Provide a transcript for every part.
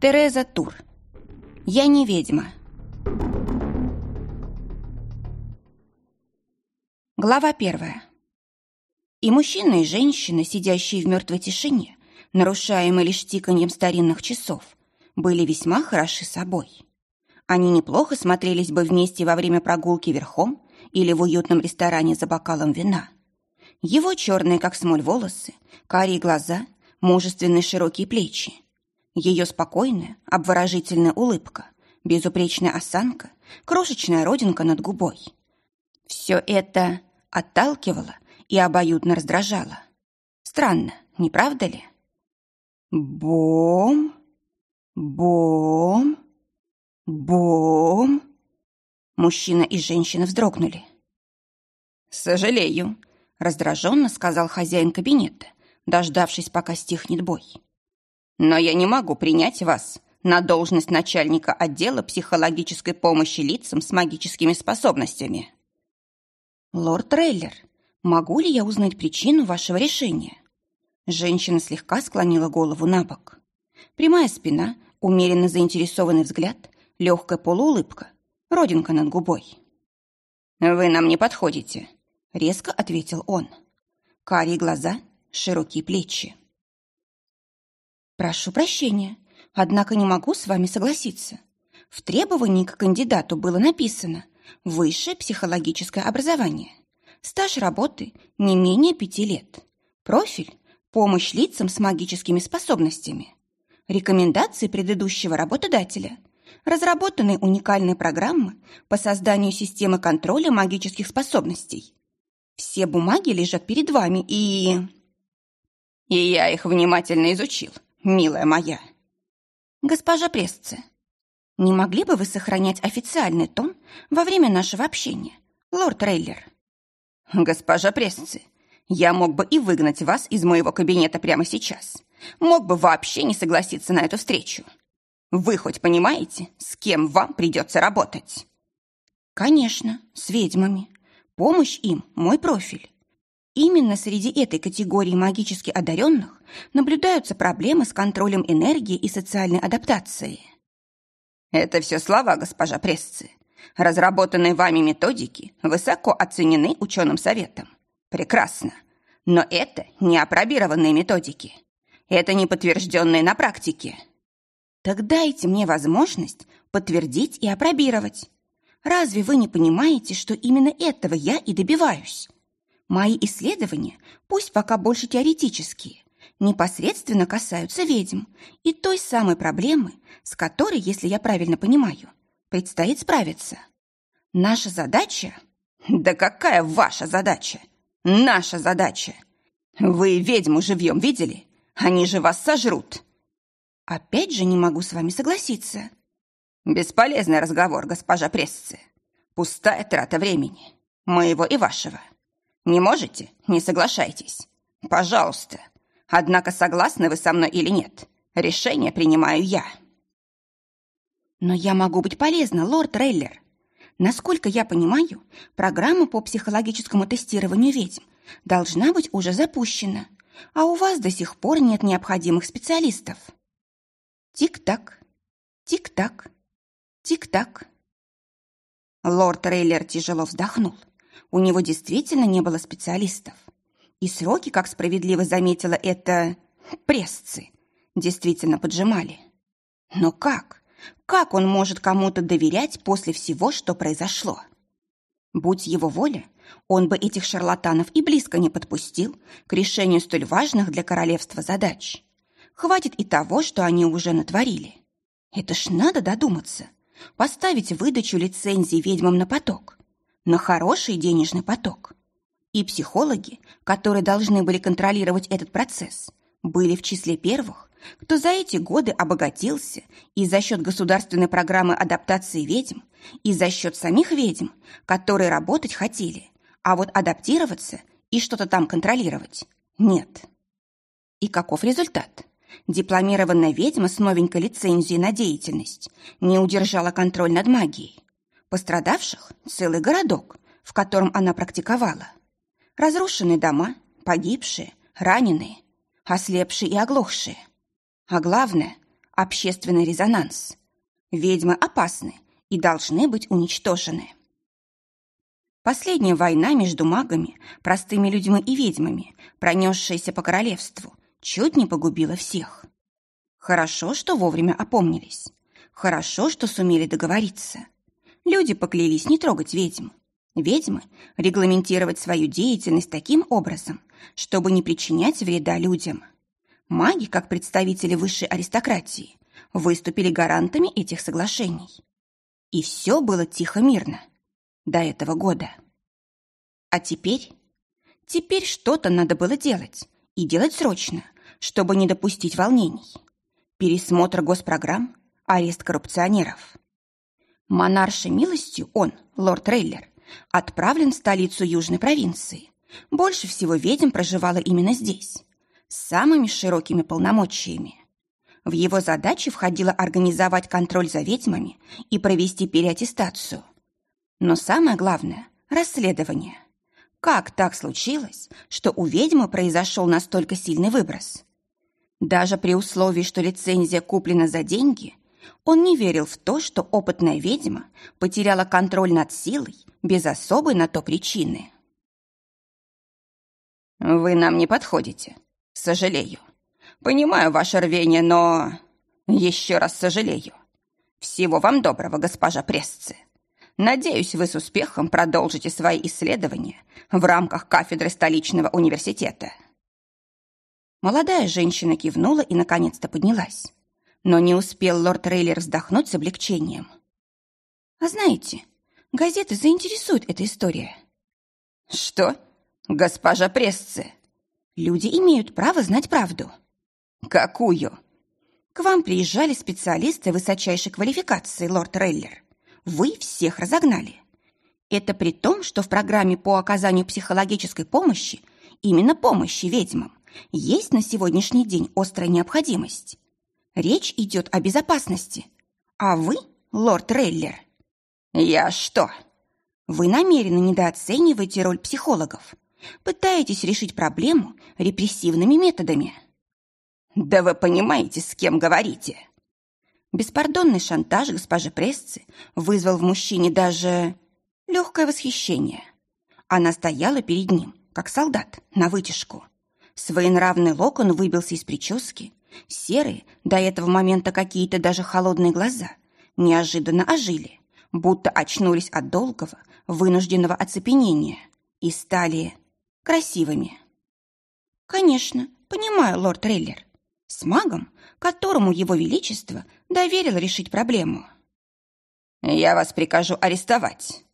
Тереза Тур. Я не ведьма. Глава первая. И мужчина, и женщина, сидящие в мертвой тишине, нарушаемой лишь тиканьем старинных часов, были весьма хороши собой. Они неплохо смотрелись бы вместе во время прогулки верхом или в уютном ресторане за бокалом вина. Его черные, как смоль, волосы, карие глаза, мужественные широкие плечи. Ее спокойная, обворожительная улыбка, безупречная осанка, крошечная родинка над губой. Все это отталкивало и обоюдно раздражало. Странно, не правда ли? Бом, бом, бом. Мужчина и женщина вздрогнули. «Сожалею», — раздраженно сказал хозяин кабинета, дождавшись, пока стихнет бой. «Но я не могу принять вас на должность начальника отдела психологической помощи лицам с магическими способностями». «Лорд Трейлер, могу ли я узнать причину вашего решения?» Женщина слегка склонила голову на бок. Прямая спина, умеренно заинтересованный взгляд, легкая полуулыбка, родинка над губой. «Вы нам не подходите», — резко ответил он. Карие глаза, широкие плечи. «Прошу прощения, однако не могу с вами согласиться. В требовании к кандидату было написано «Высшее психологическое образование». Стаж работы не менее пяти лет. Профиль – помощь лицам с магическими способностями. Рекомендации предыдущего работодателя – разработаны уникальные программы по созданию системы контроля магических способностей. Все бумаги лежат перед вами и... И я их внимательно изучил, милая моя. Госпожа Пресце, не могли бы вы сохранять официальный тон во время нашего общения, лорд Рейлер? Госпожа Пресце, я мог бы и выгнать вас из моего кабинета прямо сейчас. Мог бы вообще не согласиться на эту встречу. Вы хоть понимаете, с кем вам придется работать? Конечно, с ведьмами. Помощь им – мой профиль. Именно среди этой категории магически одаренных наблюдаются проблемы с контролем энергии и социальной адаптацией. Это все слова, госпожа Прессы. Разработанные вами методики высоко оценены ученым советом. Прекрасно. Но это не опробированные методики. Это не подтвержденные на практике. Так дайте мне возможность подтвердить и опробировать. Разве вы не понимаете, что именно этого я и добиваюсь? Мои исследования, пусть пока больше теоретические, непосредственно касаются ведьм и той самой проблемы, с которой, если я правильно понимаю, предстоит справиться. Наша задача... Да какая ваша задача? Наша задача! Вы ведьму живьем видели? Они же вас сожрут. Опять же не могу с вами согласиться. Бесполезный разговор, госпожа Прессы. Пустая трата времени. Моего и вашего. Не можете? Не соглашайтесь. Пожалуйста. Однако согласны вы со мной или нет? Решение принимаю я. Но я могу быть полезна, лорд Рейлер. Насколько я понимаю, программа по психологическому тестированию ведьм должна быть уже запущена, а у вас до сих пор нет необходимых специалистов. Тик-так, тик-так, тик-так. Лорд Рейлер тяжело вздохнул. У него действительно не было специалистов. И сроки, как справедливо заметила это прессы, действительно поджимали. Но как? Как он может кому-то доверять после всего, что произошло? Будь его воля, он бы этих шарлатанов и близко не подпустил к решению столь важных для королевства задач. Хватит и того, что они уже натворили. Это ж надо додуматься. Поставить выдачу лицензии ведьмам на поток. На хороший денежный поток. И психологи, которые должны были контролировать этот процесс, были в числе первых, кто за эти годы обогатился и за счет государственной программы адаптации ведьм, и за счет самих ведьм, которые работать хотели, а вот адаптироваться и что-то там контролировать – нет. И каков результат? Дипломированная ведьма с новенькой лицензией на деятельность не удержала контроль над магией. Пострадавших – целый городок, в котором она практиковала. Разрушенные дома, погибшие, раненые. ослепшие и оглохшие. А главное – общественный резонанс. Ведьмы опасны и должны быть уничтожены. Последняя война между магами, простыми людьми и ведьмами, пронесшаяся по королевству, чуть не погубила всех. Хорошо, что вовремя опомнились. Хорошо, что сумели договориться. Люди поклялись не трогать ведьм. Ведьмы – регламентировать свою деятельность таким образом, чтобы не причинять вреда людям. Маги, как представители высшей аристократии, выступили гарантами этих соглашений. И все было тихо-мирно – до этого года. А теперь? Теперь что-то надо было делать, и делать срочно, чтобы не допустить волнений. Пересмотр госпрограмм, арест коррупционеров. Монаршей милостью он, лорд Рейлер, отправлен в столицу Южной провинции. Больше всего ведьм проживало именно здесь, с самыми широкими полномочиями. В его задачи входило организовать контроль за ведьмами и провести переаттестацию – но самое главное – расследование. Как так случилось, что у ведьмы произошел настолько сильный выброс? Даже при условии, что лицензия куплена за деньги, он не верил в то, что опытная ведьма потеряла контроль над силой без особой на то причины. «Вы нам не подходите. Сожалею. Понимаю ваше рвение, но... Еще раз сожалею. Всего вам доброго, госпожа Прессы. Надеюсь, вы с успехом продолжите свои исследования в рамках кафедры столичного университета». Молодая женщина кивнула и наконец-то поднялась. Но не успел лорд Рейлер вздохнуть с облегчением. «А знаете, газеты заинтересует эта история». «Что? Госпожа Прессы?» «Люди имеют право знать правду». «Какую?» «К вам приезжали специалисты высочайшей квалификации, лорд Рейлер. Вы всех разогнали. Это при том, что в программе по оказанию психологической помощи, именно помощи ведьмам, есть на сегодняшний день острая необходимость. Речь идет о безопасности. А вы, лорд Рейлер? Я что? Вы намеренно недооцениваете роль психологов. Пытаетесь решить проблему репрессивными методами. Да вы понимаете, с кем говорите. Беспардонный шантаж госпожи Прессы вызвал в мужчине даже легкое восхищение. Она стояла перед ним, как солдат, на вытяжку. Своенравный локон выбился из прически. Серые, до этого момента какие-то даже холодные глаза, неожиданно ожили, будто очнулись от долгого, вынужденного оцепенения и стали красивыми. «Конечно, понимаю, лорд Трейлер. С магом, которому его величество доверил решить проблему. «Я вас прикажу арестовать».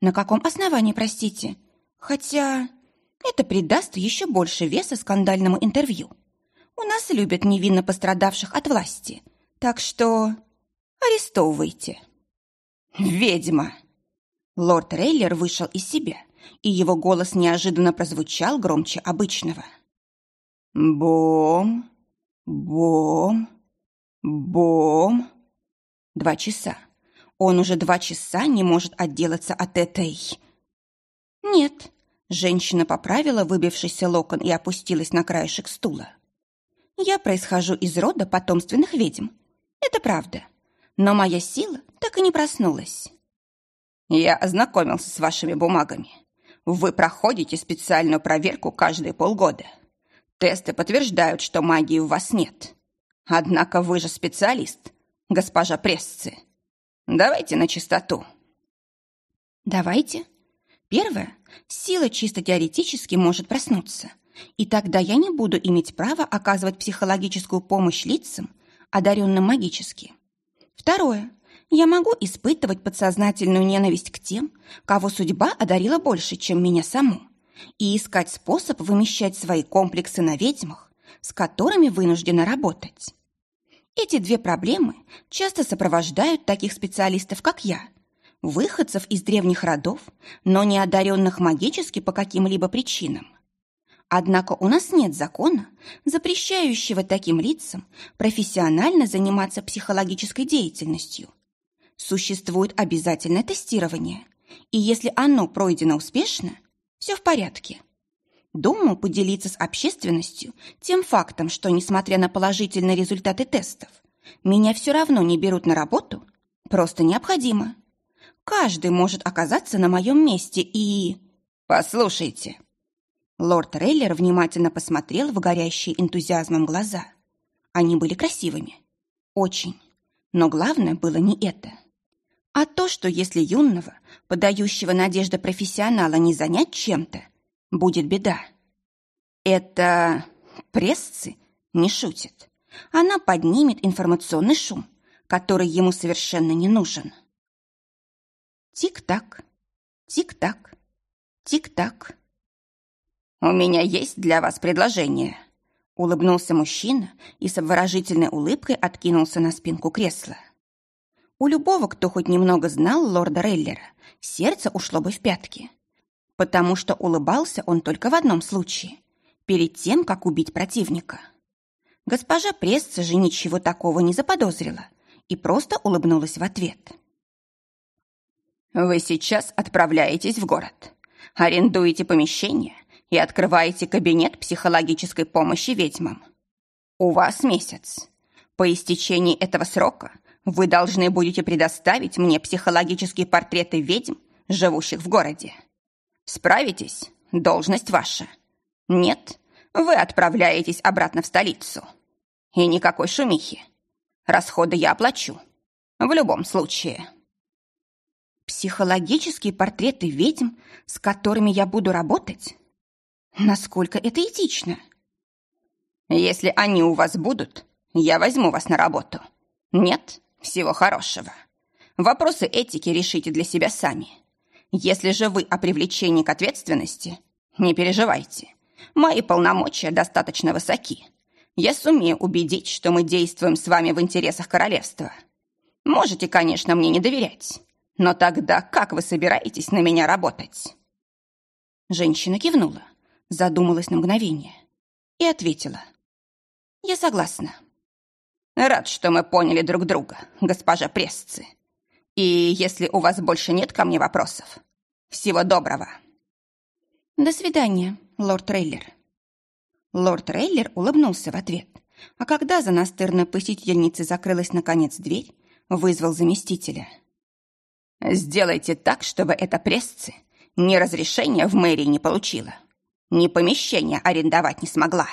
«На каком основании, простите? Хотя это придаст еще больше веса скандальному интервью. У нас любят невинно пострадавших от власти, так что арестовывайте». «Ведьма!» Лорд Рейлер вышел из себя, и его голос неожиданно прозвучал громче обычного. «Бом, бом, Бом. Два часа. Он уже два часа не может отделаться от этой... Нет. Женщина поправила выбившийся локон и опустилась на краешек стула. Я происхожу из рода потомственных ведьм. Это правда. Но моя сила так и не проснулась. Я ознакомился с вашими бумагами. Вы проходите специальную проверку каждые полгода. Тесты подтверждают, что магии у вас нет. Однако вы же специалист, госпожа Прессы. Давайте на чистоту. Давайте. Первое. Сила чисто теоретически может проснуться. И тогда я не буду иметь права оказывать психологическую помощь лицам, одаренным магически. Второе. Я могу испытывать подсознательную ненависть к тем, кого судьба одарила больше, чем меня саму, и искать способ вымещать свои комплексы на ведьмах, с которыми вынуждена работать. Эти две проблемы часто сопровождают таких специалистов, как я, выходцев из древних родов, но не одаренных магически по каким-либо причинам. Однако у нас нет закона, запрещающего таким лицам профессионально заниматься психологической деятельностью. Существует обязательное тестирование, и если оно пройдено успешно, все в порядке. Думаю поделиться с общественностью тем фактом, что, несмотря на положительные результаты тестов, меня все равно не берут на работу, просто необходимо. Каждый может оказаться на моем месте и... Послушайте. Лорд Рейлер внимательно посмотрел в горящие энтузиазмом глаза. Они были красивыми. Очень. Но главное было не это. А то, что если юного, подающего надежды профессионала не занять чем-то, будет беда. Это прессы не шутит. Она поднимет информационный шум, который ему совершенно не нужен. Тик-так, тик-так, тик-так. «У меня есть для вас предложение», — улыбнулся мужчина и с обворожительной улыбкой откинулся на спинку кресла. У любого, кто хоть немного знал лорда Рейлера, сердце ушло бы в пятки потому что улыбался он только в одном случае – перед тем, как убить противника. Госпожа Пресса же ничего такого не заподозрила и просто улыбнулась в ответ. «Вы сейчас отправляетесь в город, арендуете помещение и открываете кабинет психологической помощи ведьмам. У вас месяц. По истечении этого срока вы должны будете предоставить мне психологические портреты ведьм, живущих в городе. Справитесь, должность ваша. Нет, вы отправляетесь обратно в столицу. И никакой шумихи. Расходы я оплачу. В любом случае. Психологические портреты ведьм, с которыми я буду работать? Насколько это этично? Если они у вас будут, я возьму вас на работу. Нет? Всего хорошего. Вопросы этики решите для себя сами. Если же вы о привлечении к ответственности, не переживайте. Мои полномочия достаточно высоки. Я сумею убедить, что мы действуем с вами в интересах королевства. Можете, конечно, мне не доверять. Но тогда как вы собираетесь на меня работать?» Женщина кивнула, задумалась на мгновение и ответила. «Я согласна». «Рад, что мы поняли друг друга, госпожа Пресцы. И если у вас больше нет ко мне вопросов, всего доброго. До свидания, лорд Трейлер. Лорд Трейлер улыбнулся в ответ, а когда за настырной посетительницей закрылась наконец дверь, вызвал заместителя. «Сделайте так, чтобы эта прессы ни разрешения в мэрии не получила, ни помещения арендовать не смогла».